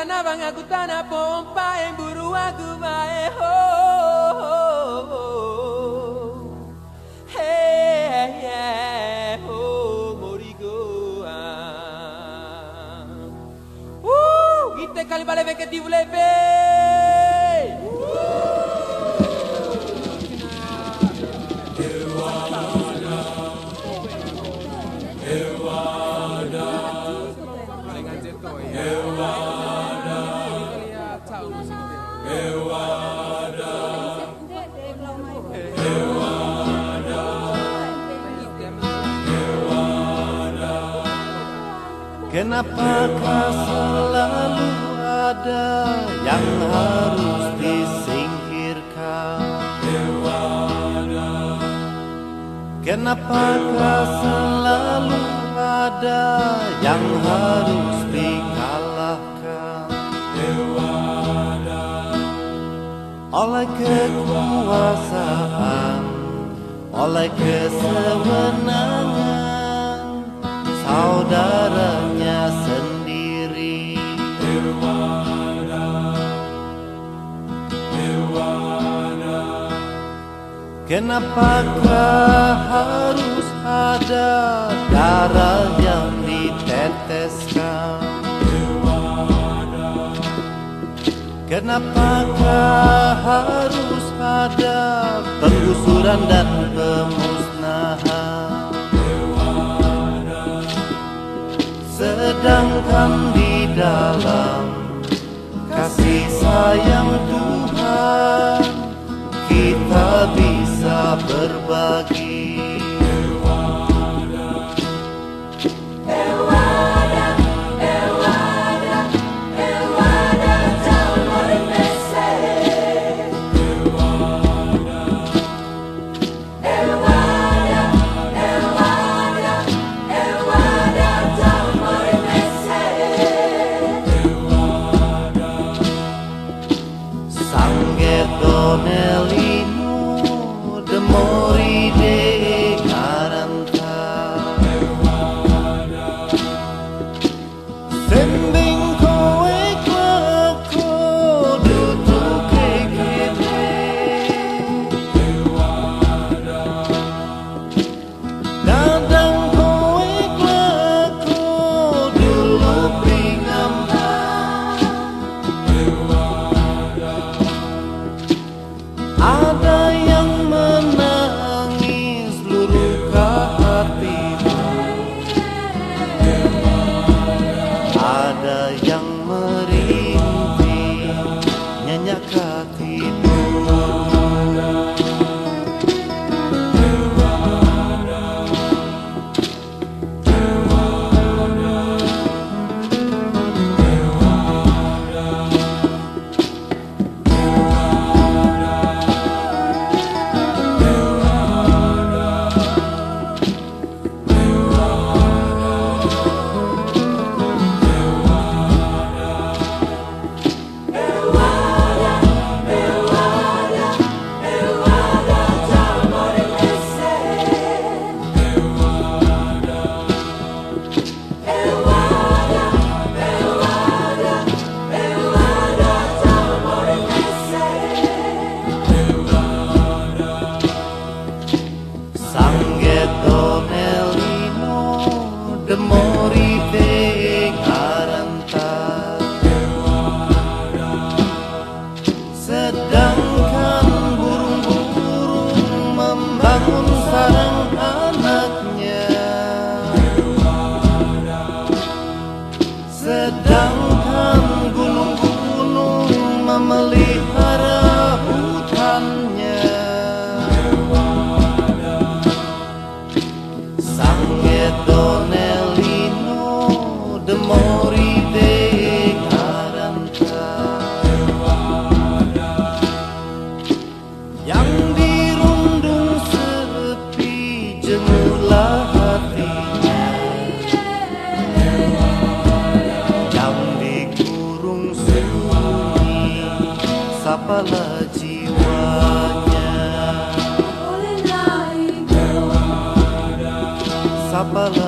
Karena bang pompa yang buru Hey yeah ho morigo ah. Woo Gite kali bale veke vlebe Kenapakah selalu ada yang harus disingkirkan? Kenapakah selalu ada yang harus dikalahkan? Oleh kekuasaan Oleh kesewenangan Saudaranya sendiri. Kenapakah harus ada darah yang diteteskan? Kenapakah harus ada penggusuran dan pemusnahan Di dalam kasih sayang Tuhan. Kita bisa berbagi me. apalah jiwanya Sapalah